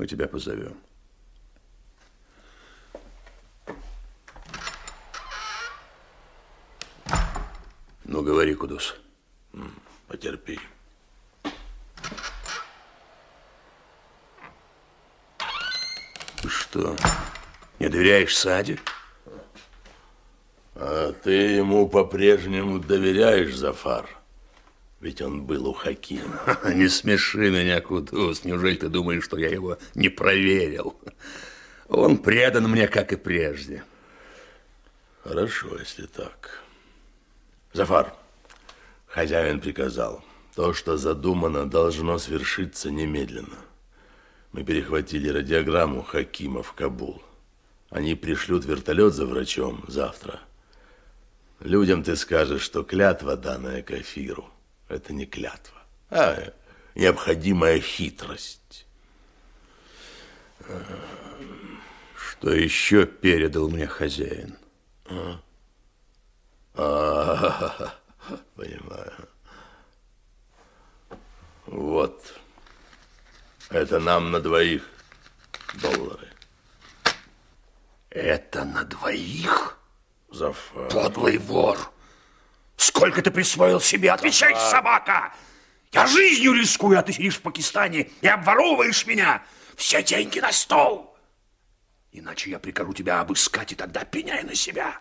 Мы тебя позовем. Ну, говори, Кудус. Потерпи. Ты что, не доверяешь Саде? А ты ему по-прежнему доверяешь, Зафар? Ведь он был у Хакима. Не смеши меня, Кудус. Неужели ты думаешь, что я его не проверил? Он предан мне, как и прежде. Хорошо, если так. Зафар, хозяин приказал. То, что задумано, должно свершиться немедленно. Мы перехватили радиограмму Хакима в Кабул. Они пришлют вертолет за врачом завтра. Людям ты скажешь, что клятва, данная Кафиру, это не клятва, а необходимая хитрость. Что еще передал мне хозяин? А? А, понимаю. Вот. Это нам на двоих доллары. Это на двоих? Зафар. Подлый вор! Сколько ты присвоил себе? Отвечай, Зафар. собака! Я жизнью рискую, а ты сидишь в Пакистане и обворовываешь меня. Все деньги на стол. Иначе я прикажу тебя обыскать, и тогда пеняй на себя.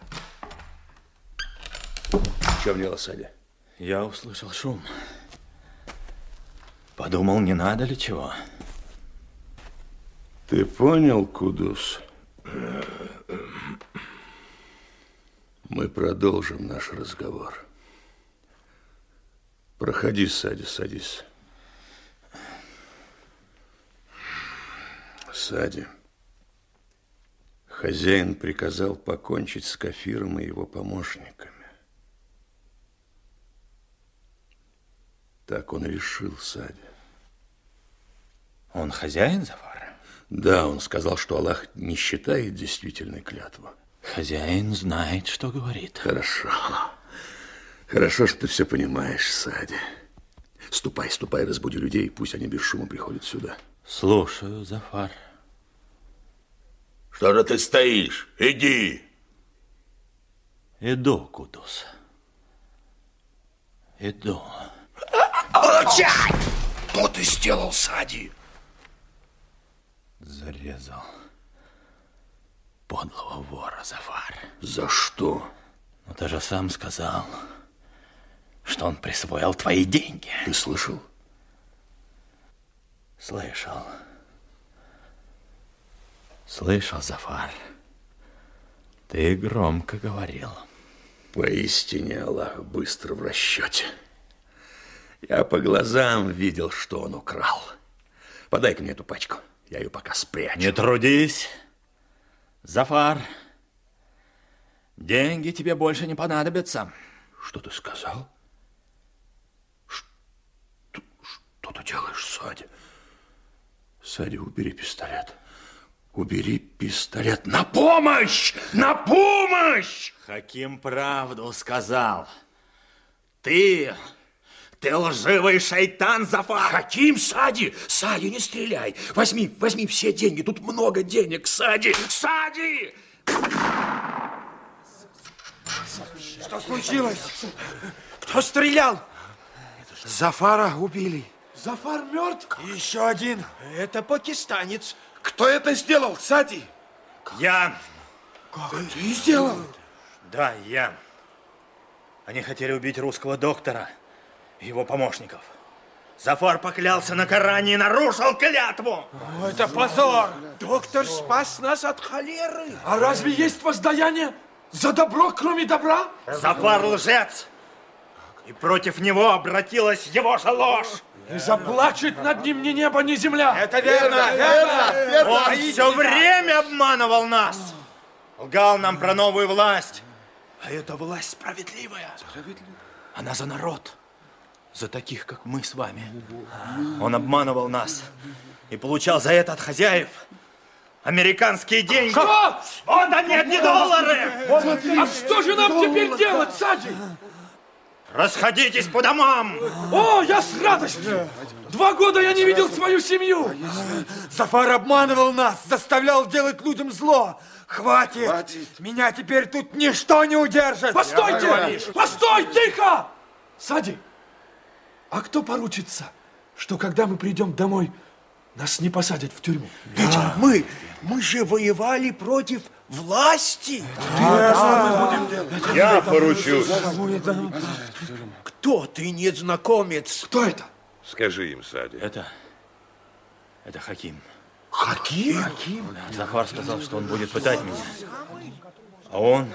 В чем дело, Садя? Я услышал шум. Подумал, не надо ли чего. Ты понял, Кудус? Мы продолжим наш разговор. Проходи, Сади, садись. Сади, хозяин приказал покончить с Кафиром и его помощниками. Так он решил, Сади. Он хозяин, Зафар? Да, он сказал, что Аллах не считает действительной клятву. Хозяин знает, что говорит. Хорошо. Хорошо, что ты все понимаешь, Сади. Ступай, ступай, разбуди людей, пусть они без шума приходят сюда. Слушаю, Зафар. Что же ты стоишь? Иди. Иду, Кудус. Иду. Молчать! Что ты сделал, Сади? Зарезал подлого вора, Зафар. За что? Ну, ты же сам сказал, что он присвоил твои деньги. Ты слышал? Слышал. Слышал, Зафар. Ты громко говорил. Поистине Аллах быстро в расчете. Я по глазам видел, что он украл. Подай-ка мне эту пачку. Я ее пока спрячу. Не трудись. Зафар, деньги тебе больше не понадобятся. Что ты сказал? Что, что ты делаешь, Сади? Сади, убери пистолет. Убери пистолет. На помощь! На помощь! Хаким правду сказал. Ты ты лживый шайтан, Зафар! Хаким, Сади! Сади, не стреляй! Возьми, возьми все деньги, тут много денег, Сади! Сади! Что случилось? Кто стрелял? Зафара убили. Зафар мертв? Еще один. Это пакистанец. Кто это сделал, Сади? Я. Как? Ты сделал? Да, я. Они хотели убить русского доктора его помощников. Зафар поклялся на Коране и нарушил клятву. О, это позор! Доктор спас нас от холеры. А разве есть воздаяние за добро, кроме добра? Зафар лжец. И против него обратилась его же ложь. И заплачет над ним ни небо, ни земля. Это верно, верно. верно. Он все время обманывал нас. Лгал нам про новую власть. А эта власть справедливая. Справедливая. Она за народ за таких, как мы с вами. Он обманывал нас и получал за это от хозяев американские деньги. Что? Вот они, одни доллары! А что же нам теперь делать, Сади? Расходитесь по домам! О, я с радостью! Два года я не видел свою семью! Зафар обманывал нас, заставлял делать людям зло. Хватит! Хватит. Меня теперь тут ничто не удержит! Постойте! Постой, тихо! Сади, а кто поручится, что когда мы придем домой, нас не посадят в тюрьму? Ведь мы, мы же воевали против власти. Я поручусь. Кто ты, незнакомец? Кто это? Скажи им, Сади. Это... Это Хаким. Хаким? Зафар сказал, что он будет пытать меня. А он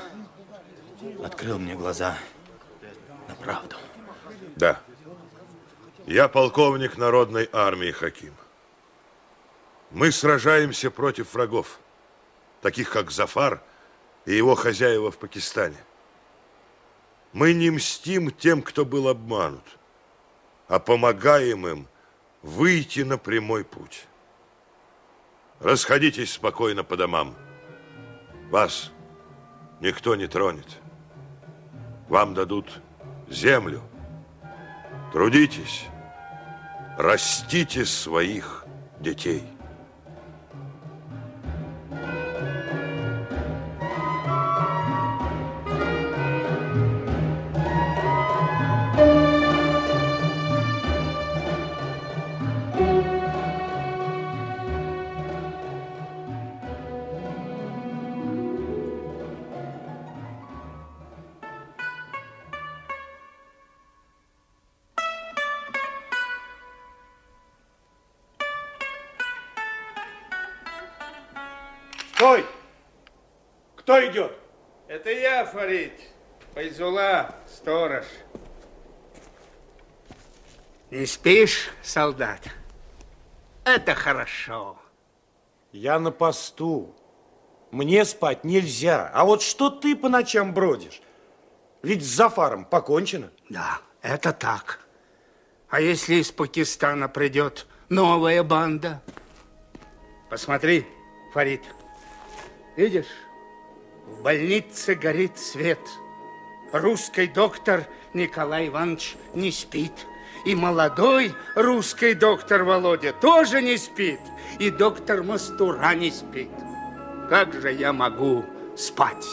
открыл мне глаза на правду. Да. Я полковник народной армии Хаким. Мы сражаемся против врагов, таких как Зафар и его хозяева в Пакистане. Мы не мстим тем, кто был обманут, а помогаем им выйти на прямой путь. Расходитесь спокойно по домам. Вас никто не тронет. Вам дадут землю. Трудитесь, растите своих детей. Стой! Кто идет? Это я, Фарид. Файзула, сторож. Не спишь, солдат? Это хорошо. Я на посту. Мне спать нельзя. А вот что ты по ночам бродишь? Ведь с Зафаром покончено. Да, это так. А если из Пакистана придет новая банда? Посмотри, Фарид. Видишь, в больнице горит свет. Русский доктор Николай Иванович не спит. И молодой русский доктор Володя тоже не спит. И доктор Мастура не спит. Как же я могу спать?